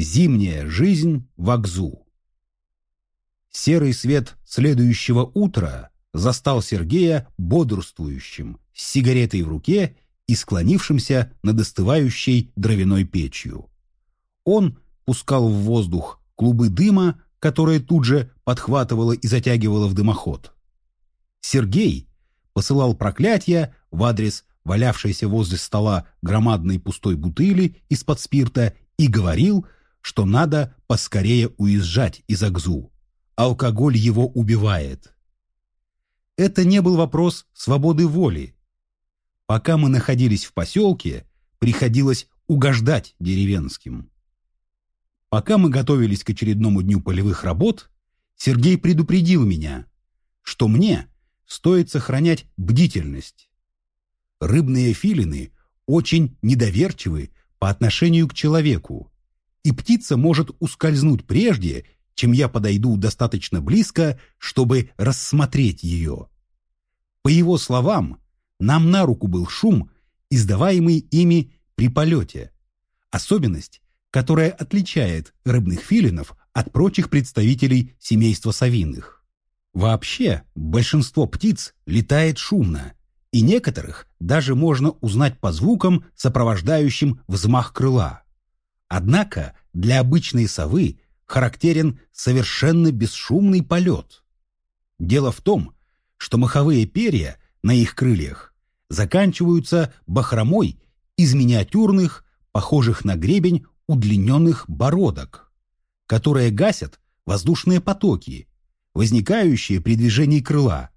Зимняя жизнь в Акзу. Серый свет следующего утра застал Сергея бодрствующим, с сигаретой в руке и склонившимся над остывающей дровяной печью. Он пускал в воздух клубы дыма, которые тут же подхватывало и затягивало в дымоход. Сергей посылал проклятия в адрес валявшейся возле стола громадной пустой бутыли из-под спирта и говорил, что надо поскорее уезжать из Акзу. Алкоголь его убивает. Это не был вопрос свободы воли. Пока мы находились в поселке, приходилось угождать деревенским. Пока мы готовились к очередному дню полевых работ, Сергей предупредил меня, что мне стоит сохранять бдительность. Рыбные филины очень недоверчивы по отношению к человеку, и птица может ускользнуть прежде, чем я подойду достаточно близко, чтобы рассмотреть ее. По его словам, нам на руку был шум, издаваемый ими при полете. Особенность, которая отличает рыбных филинов от прочих представителей семейства совиных. Вообще, большинство птиц летает шумно, и некоторых даже можно узнать по звукам, сопровождающим взмах крыла. Однако для обычной совы характерен совершенно бесшумный полет. Дело в том, что маховые перья на их крыльях заканчиваются бахромой из миниатюрных, похожих на гребень удлиненных бородок, которые гасят воздушные потоки, возникающие при движении крыла,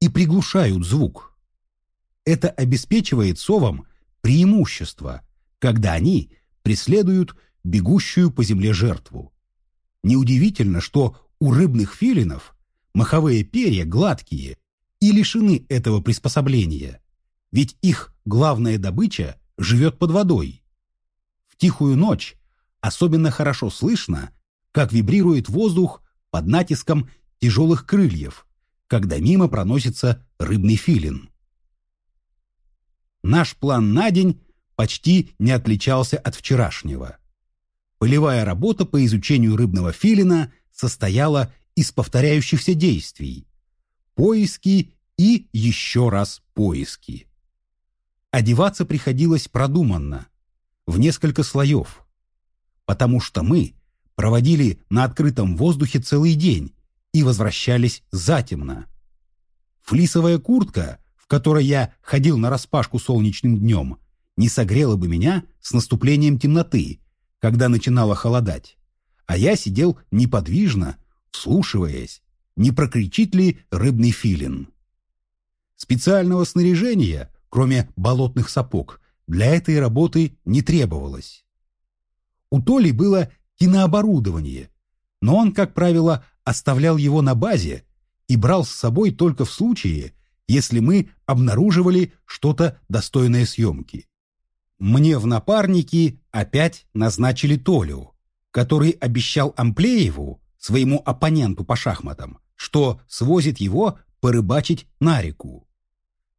и приглушают звук. Это обеспечивает совам преимущество, когда они преследуют бегущую по земле жертву. Неудивительно, что у рыбных филинов маховые перья гладкие и лишены этого приспособления, ведь их главная добыча живет под водой. В тихую ночь особенно хорошо слышно, как вибрирует воздух под натиском тяжелых крыльев, когда мимо проносится рыбный филин. Наш план на день почти не отличался от вчерашнего. Полевая работа по изучению рыбного филина состояла из повторяющихся действий. Поиски и еще раз поиски. Одеваться приходилось продуманно, в несколько слоев, потому что мы проводили на открытом воздухе целый день и возвращались затемно. Флисовая куртка, в которой я ходил на распашку солнечным днем, не согрела бы меня с наступлением темноты, когда начинало холодать, а я сидел неподвижно, вслушиваясь, не прокричит ли рыбный филин. Специального снаряжения, кроме болотных сапог, для этой работы не требовалось. У Толи было кинооборудование, но он, как правило, оставлял его на базе и брал с собой только в случае, если мы обнаруживали что-то достойное съемки. Мне в напарники опять назначили Толю, который обещал Амплееву, своему оппоненту по шахматам, что свозит его порыбачить на реку.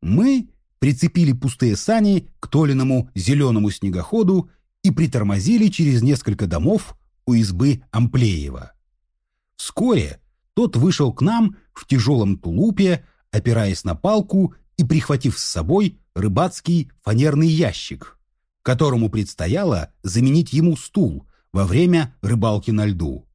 Мы прицепили пустые сани к Толиному зеленому снегоходу и притормозили через несколько домов у избы Амплеева. Вскоре тот вышел к нам в тяжелом тулупе, опираясь на палку и прихватив с собой рыбацкий фанерный ящик, которому предстояло заменить ему стул во время рыбалки на льду.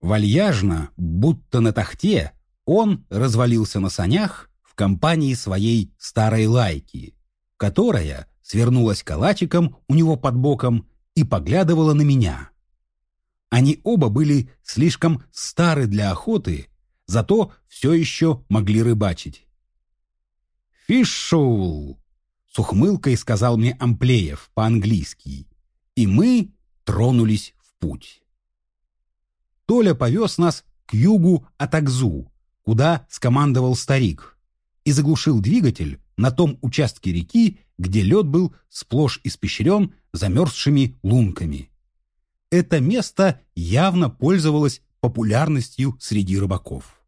Вальяжно, будто на тахте, он развалился на санях в компании своей старой лайки, которая свернулась калачиком у него под боком и поглядывала на меня. Они оба были слишком стары для охоты, зато все еще могли рыбачить. «Фишоул!» — с ухмылкой сказал мне Амплеев по-английски, и мы тронулись в путь. Толя повез нас к югу от Акзу, куда скомандовал старик, и заглушил двигатель на том участке реки, где лед был сплошь испещрен замерзшими лунками. Это место явно пользовалось популярностью среди рыбаков.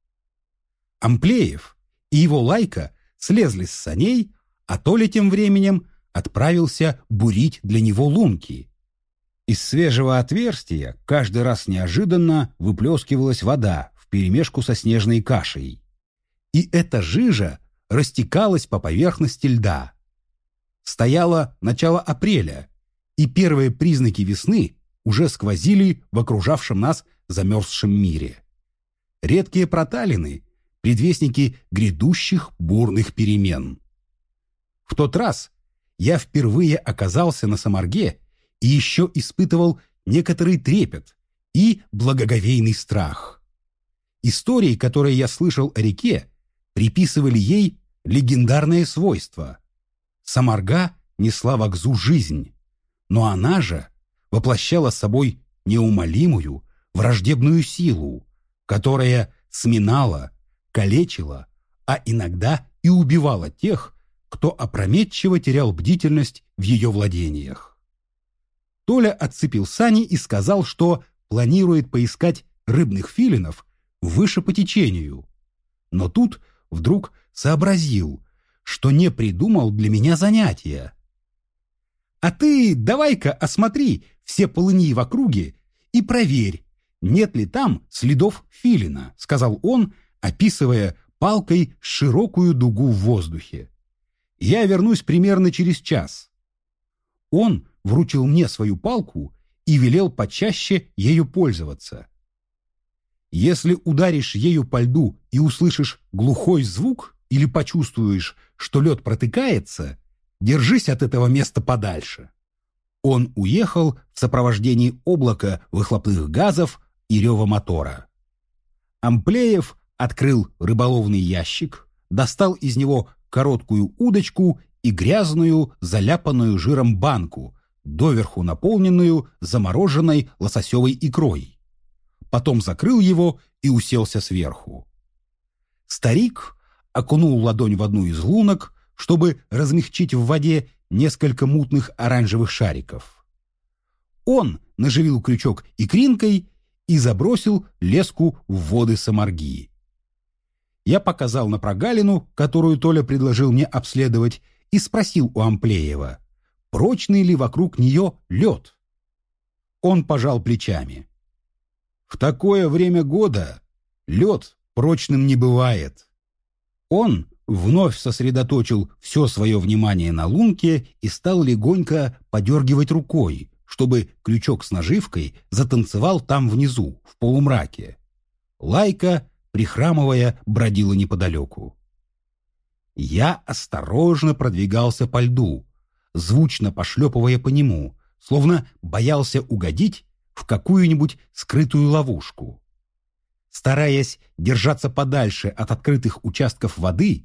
Амплеев и его лайка слезли с саней, а Толя тем временем отправился бурить для него лунки. Из свежего отверстия каждый раз неожиданно выплескивалась вода вперемешку со снежной кашей. И эта жижа растекалась по поверхности льда. Стояло начало апреля, и первые признаки весны уже сквозили в окружавшем нас замерзшем мире. Редкие проталины — предвестники грядущих бурных перемен. В тот раз я впервые оказался на Самарге и еще испытывал некоторый трепет и благоговейный страх. Истории, которые я слышал о реке, приписывали ей легендарные свойства. Самарга несла в Акзу жизнь, но она же воплощала собой неумолимую, враждебную силу, которая сминала, калечила, а иногда и убивала тех, кто опрометчиво терял бдительность в ее владениях. Толя отцепил сани и сказал, что планирует поискать рыбных филинов выше по течению. Но тут вдруг сообразил, что не придумал для меня занятия. «А ты давай-ка осмотри все полыни в округе и проверь, нет ли там следов филина», — сказал он, описывая палкой широкую дугу в воздухе. «Я вернусь примерно через час». Он вручил мне свою палку и велел почаще ею пользоваться. Если ударишь ею по льду и услышишь глухой звук или почувствуешь, что лед протыкается, держись от этого места подальше. Он уехал в сопровождении облака выхлопных газов и рева мотора. Амплеев открыл рыболовный ящик, достал из него короткую удочку и грязную, заляпанную жиром банку, доверху наполненную замороженной лососевой икрой. Потом закрыл его и уселся сверху. Старик окунул ладонь в одну из лунок, чтобы размягчить в воде несколько мутных оранжевых шариков. Он наживил крючок икринкой и забросил леску в воды Самарги. Я показал на прогалину, которую Толя предложил мне обследовать, и спросил у Амплеева, прочный ли вокруг нее лед. Он пожал плечами. В такое время года лед прочным не бывает. Он вновь сосредоточил все свое внимание на лунке и стал легонько подергивать рукой, чтобы крючок с наживкой затанцевал там внизу, в полумраке. Лайка, прихрамывая, бродила неподалеку. Я осторожно продвигался по льду, звучно пошлепывая по нему, словно боялся угодить в какую-нибудь скрытую ловушку. Стараясь держаться подальше от открытых участков воды,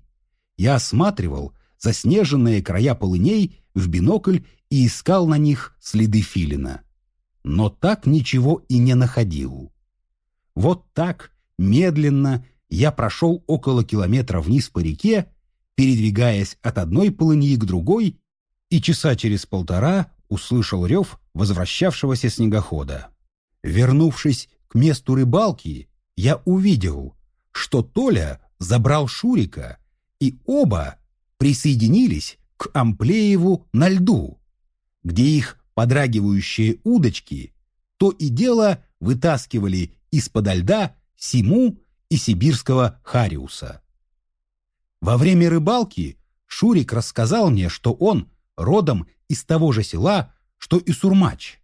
я осматривал заснеженные края полыней в бинокль и искал на них следы филина. Но так ничего и не находил. Вот так, медленно, я прошел около километра вниз по реке, передвигаясь от одной полыньи к другой и часа через полтора услышал рев возвращавшегося снегохода. Вернувшись к месту рыбалки, я увидел, что Толя забрал Шурика, и оба присоединились к Амплееву на льду, где их подрагивающие удочки то и дело вытаскивали из-под льда Симу и сибирского Хариуса. Во время рыбалки Шурик рассказал мне, что он родом из того же села, что и Сурмач,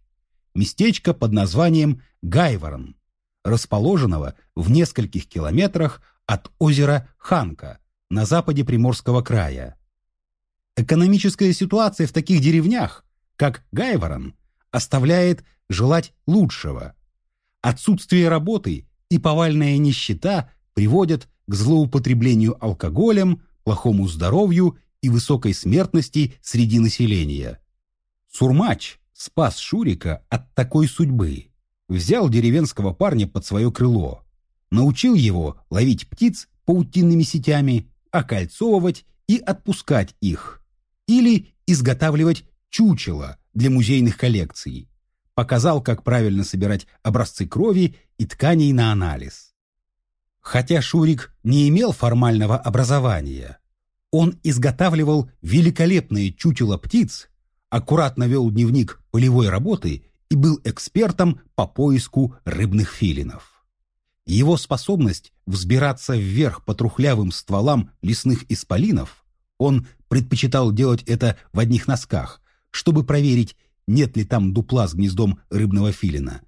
местечко под названием Гайворон, расположенного в нескольких километрах от озера Ханка на западе Приморского края. Экономическая ситуация в таких деревнях, как Гайворон, оставляет желать лучшего. Отсутствие работы и повальная нищета приводят к злоупотреблению алкоголем, плохому здоровью и высокой смертности среди населения. Сурмач спас Шурика от такой судьбы. Взял деревенского парня под свое крыло, научил его ловить птиц паутинными сетями, окольцовывать и отпускать их, или изготавливать чучело для музейных коллекций, показал, как правильно собирать образцы крови и тканей на анализ. Хотя Шурик не имел формального образования, он изготавливал великолепные чучела птиц, аккуратно вел дневник полевой работы и был экспертом по поиску рыбных филинов. Его способность взбираться вверх по трухлявым стволам лесных исполинов, он предпочитал делать это в одних носках, чтобы проверить, нет ли там дупла с гнездом рыбного филина,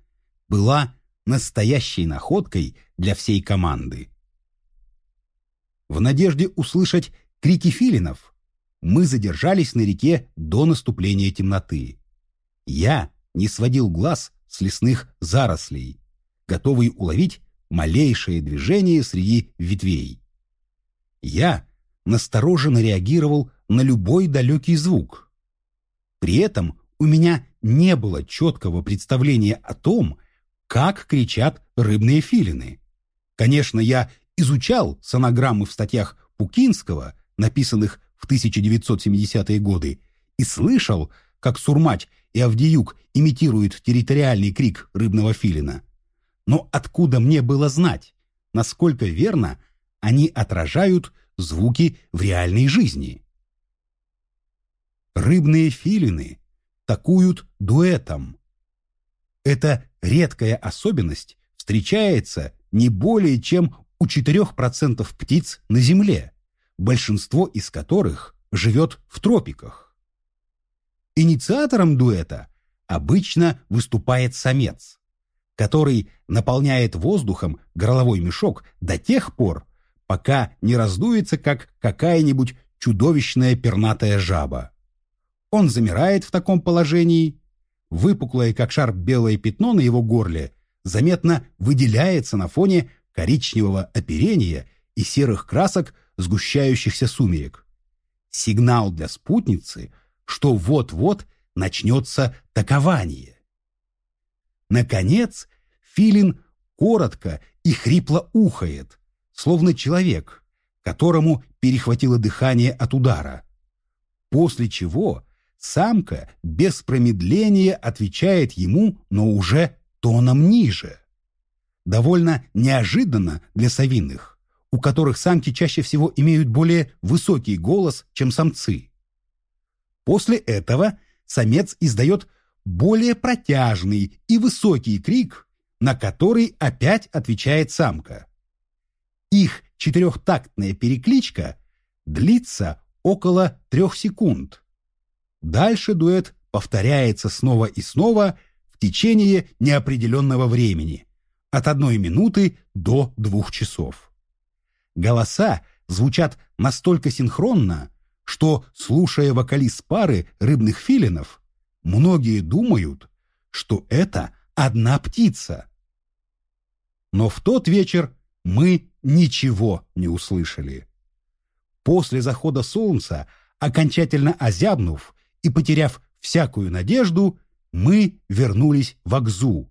была настоящей находкой для всей команды. В надежде услышать крики филинов, мы задержались на реке до наступления темноты. Я не сводил глаз с лесных зарослей, готовый уловить малейшее движение среди ветвей. Я настороженно реагировал на любой далекий звук. При этом у меня не было четкого представления о том, как кричат рыбные филины. Конечно, я изучал сонограммы в статьях Пукинского, написанных в 1970-е годы, и слышал, как Сурмач и Авдиюк имитируют территориальный крик рыбного филина. Но откуда мне было знать, насколько верно они отражают звуки в реальной жизни? Рыбные филины такуют дуэтом. Эта редкая особенность встречается не более чем у 4% птиц на Земле, большинство из которых живет в тропиках. Инициатором дуэта обычно выступает самец, который наполняет воздухом горловой мешок до тех пор, пока не раздуется, как какая-нибудь чудовищная пернатая жаба. Он замирает в таком положении, выпуклое, как шар, белое пятно на его горле заметно выделяется на фоне коричневого оперения и серых красок сгущающихся сумерек. Сигнал для спутницы, что вот-вот начнется такование. Наконец, филин коротко и хрипло ухает, словно человек, которому перехватило дыхание от удара. После чего самка без промедления отвечает ему, но уже тоном ниже. Довольно неожиданно для совиных, у которых самки чаще всего имеют более высокий голос, чем самцы. После этого самец издает более протяжный и высокий крик, на который опять отвечает самка. Их четырехтактная перекличка длится около трех секунд. Дальше дуэт повторяется снова и снова в течение неопределенного времени, от одной минуты до двух часов. Голоса звучат настолько синхронно, что, слушая вокалист пары рыбных филинов, многие думают, что это одна птица. Но в тот вечер мы ничего не услышали. После захода солнца, окончательно озябнув и потеряв всякую надежду, мы вернулись в Акзу,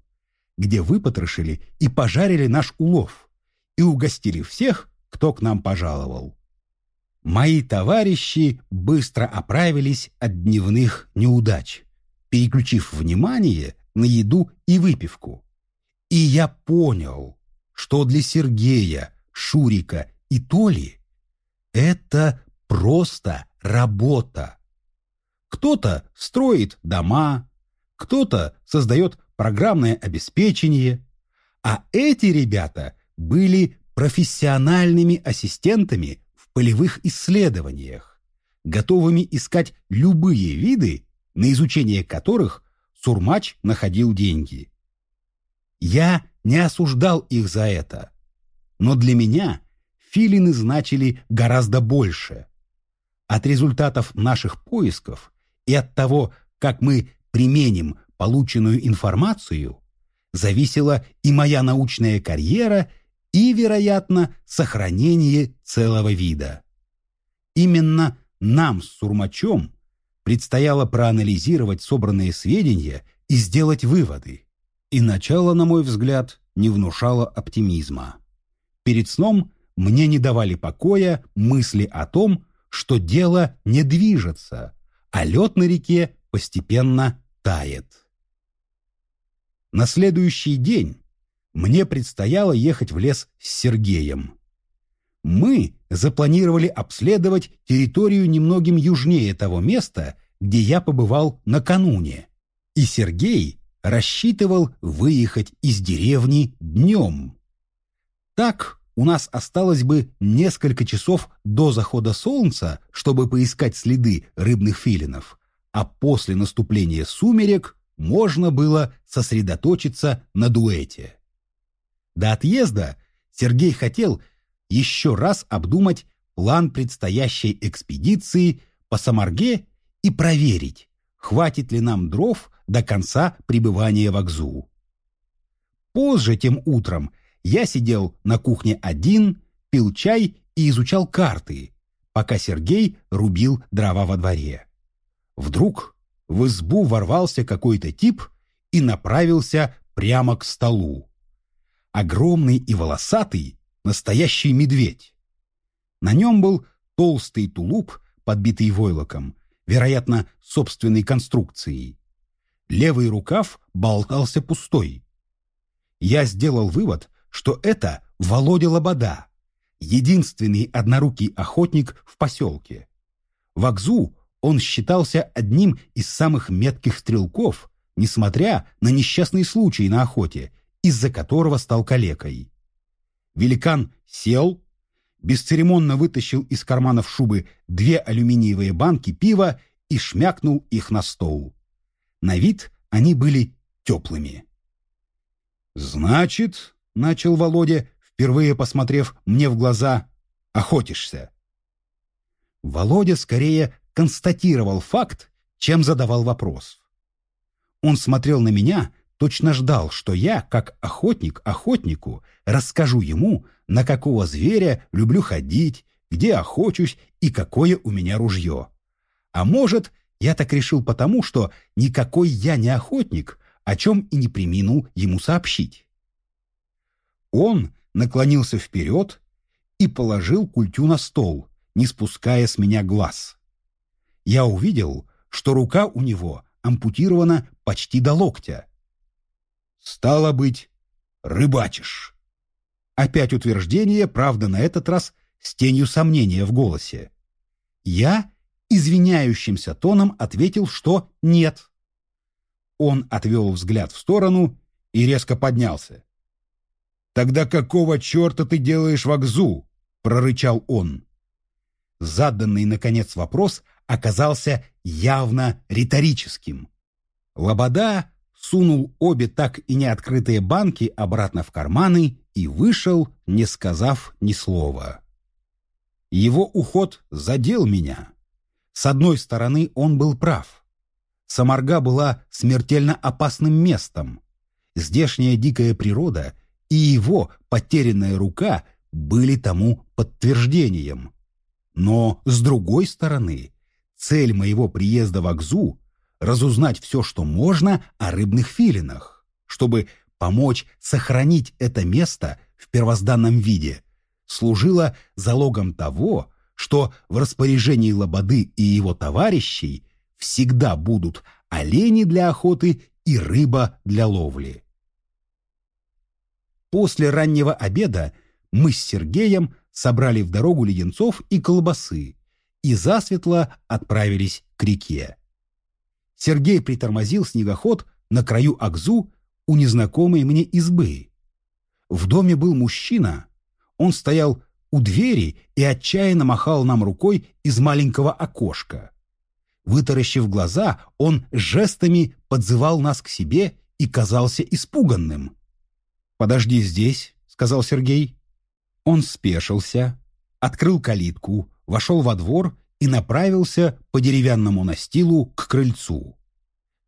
где выпотрошили и пожарили наш улов и угостили всех, кто к нам пожаловал. Мои товарищи быстро оправились от дневных неудач, переключив внимание на еду и выпивку. И я понял, что для Сергея, Шурика и Толи это просто работа. Кто-то строит дома, кто-то создает программное обеспечение, а эти ребята были профессиональными ассистентами в полевых исследованиях, готовыми искать любые виды, на изучение которых Сурмач находил деньги. Я не осуждал их за это, но для меня филины значили гораздо больше. От результатов наших поисков и от того, как мы применим полученную информацию, зависела и моя научная карьера, и, вероятно, сохранение целого вида. Именно нам с Сурмачом предстояло проанализировать собранные сведения и сделать выводы. И начало, на мой взгляд, не внушало оптимизма. Перед сном мне не давали покоя мысли о том, что дело не движется, а лед на реке постепенно тает. На следующий день мне предстояло ехать в лес с Сергеем. Мы запланировали обследовать территорию немногим южнее того места, где я побывал накануне. И Сергей рассчитывал выехать из деревни днем. Так у нас осталось бы несколько часов до захода солнца, чтобы поискать следы рыбных филинов, а после наступления сумерек можно было сосредоточиться на дуэте. До отъезда Сергей хотел еще раз обдумать план предстоящей экспедиции по Самарге и проверить, хватит ли нам дров до конца пребывания в Акзу. Позже, тем утром, я сидел на кухне один, пил чай и изучал карты, пока Сергей рубил дрова во дворе. Вдруг в избу ворвался какой-то тип и направился прямо к столу. Огромный и волосатый, настоящий медведь. На нем был толстый тулуп, подбитый войлоком, вероятно, собственной конструкцией. Левый рукав болтался пустой. Я сделал вывод, что это Володя Лобода, единственный однорукий охотник в поселке. В Акзу он считался одним из самых метких стрелков, несмотря на несчастный случай на охоте, из-за которого стал калекой. Великан сел, бесцеремонно вытащил из карманов шубы две алюминиевые банки пива и шмякнул их на стол. На вид они были теплыми. «Значит, — начал Володя, впервые посмотрев мне в глаза, — охотишься». Володя скорее констатировал факт, чем задавал вопрос. Он смотрел на меня, точно ждал, что я, как охотник охотнику, расскажу ему, на какого зверя люблю ходить, где охочусь и какое у меня ружье. А может, я так решил потому, что никакой я не охотник, о чем и не приминул ему сообщить. Он наклонился вперед и положил культю на стол, не спуская с меня глаз. Я увидел, что рука у него ампутирована почти до локтя. «Стало быть, рыбачишь». Опять утверждение, правда, на этот раз с тенью сомнения в голосе. Я извиняющимся тоном ответил, что нет. Он отвел взгляд в сторону и резко поднялся. «Тогда какого черта ты делаешь в Акзу?» — прорычал он. Заданный, наконец, вопрос оказался явно риторическим. Лобода сунул обе так и не открытые банки обратно в карманы и вышел, не сказав ни слова. Его уход задел меня. С одной стороны, он был прав. Самарга была смертельно опасным местом. Здешняя дикая природа и его потерянная рука были тому подтверждением. Но, с другой стороны, цель моего приезда в Акзу — разузнать все, что можно о рыбных филинах, чтобы помочь сохранить это место в первозданном виде, служила залогом того, что в распоряжении Лободы и его товарищей всегда будут олени для охоты и рыба для ловли. После раннего обеда мы с Сергеем собрали в дорогу леденцов и колбасы и засветло отправились к реке. Сергей притормозил снегоход на краю Акзу у незнакомой мне избы. В доме был мужчина. Он стоял у двери и отчаянно махал нам рукой из маленького окошка. Вытаращив глаза, он жестами подзывал нас к себе и казался испуганным. «Подожди здесь», — сказал Сергей. Он спешился, открыл калитку, вошел во двор и направился по деревянному настилу к крыльцу.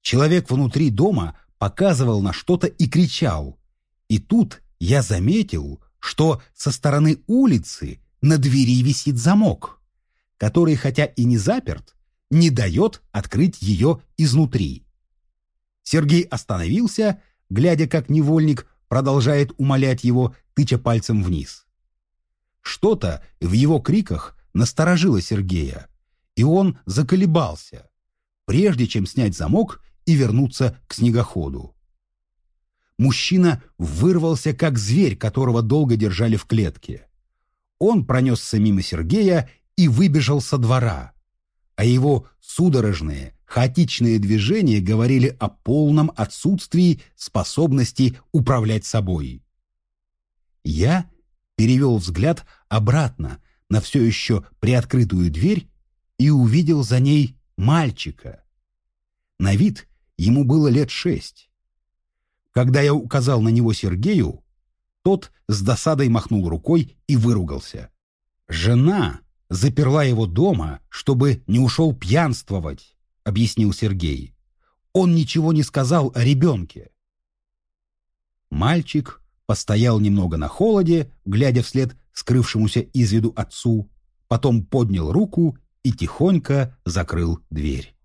Человек внутри дома показывал на что-то и кричал. И тут я заметил, что со стороны улицы на двери висит замок, который, хотя и не заперт, не дает открыть ее изнутри. Сергей остановился, глядя, как невольник продолжает умолять его, тыча пальцем вниз. Что-то в его криках насторожило Сергея, и он заколебался, прежде чем снять замок и вернуться к снегоходу. Мужчина вырвался, как зверь, которого долго держали в клетке. Он пронесся мимо Сергея и выбежал со двора, а его судорожные, хаотичные движения говорили о полном отсутствии способности управлять собой. Я перевел взгляд обратно на все еще приоткрытую дверь и увидел за ней мальчика. На вид ему было лет шесть. Когда я указал на него Сергею, тот с досадой махнул рукой и выругался. Жена заперла его дома, чтобы не ушел пьянствовать, объяснил Сергей. Он ничего не сказал о ребенке. Мальчик постоял немного на холоде, глядя вслед скрывшемуся из виду отцу, потом поднял руку и тихонько закрыл дверь.